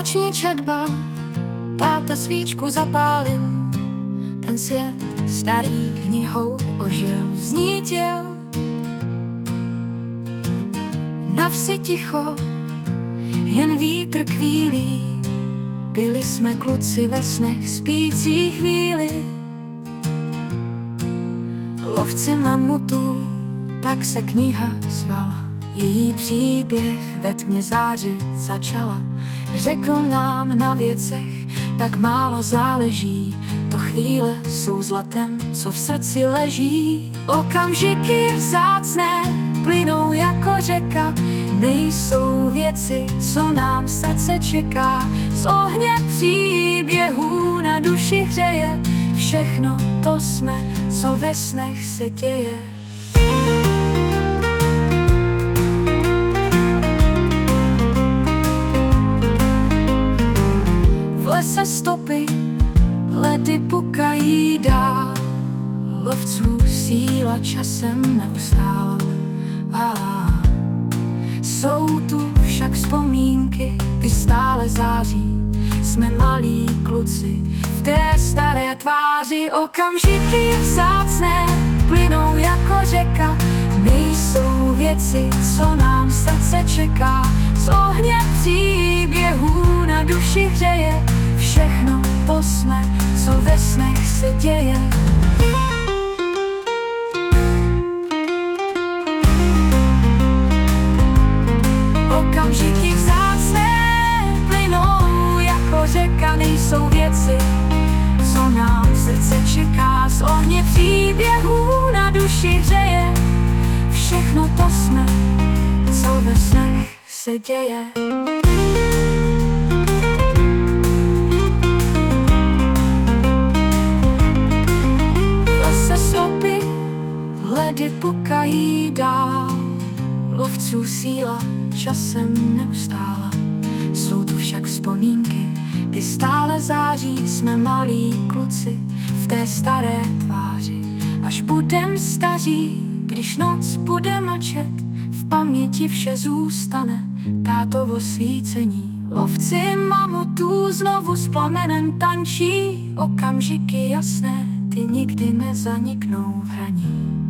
Noční četba, táta svíčku zapálil, ten svět starý knihou ožil, vznítil. Na vsi ticho, jen vítr kvílí, byli jsme kluci ve snech spící chvíli. Lovci mamutů, tak se kniha zvala. Její příběh ve tmě zářit začala. Řekl nám na věcech, tak málo záleží. To chvíle jsou zlatem, co v srdci leží. Okamžiky vzácné plynou jako řeka. Nejsou věci, co nám srdce čeká. Z ohně příběhů na duši hřeje. Všechno to jsme, co ve snech se děje. Lese stopy, ledy pukají dál, lovců síla časem neustála. A jsou tu však vzpomínky, ty stále září, jsme malí kluci v té staré tváři. Okamžiky vzácné se děje. Lese stopy, ledy pukají dál, lovců síla časem neustála. Jsou tu však vzpomínky, ty stále září, jsme malí kluci v té staré tváři. Až budem staří, když noc bude mlčet, v paměti vše zůstane, tátovo svícení. Lovci mamutů znovu s plamenem tančí, okamžiky jasné, ty nikdy nezaniknou v hraní.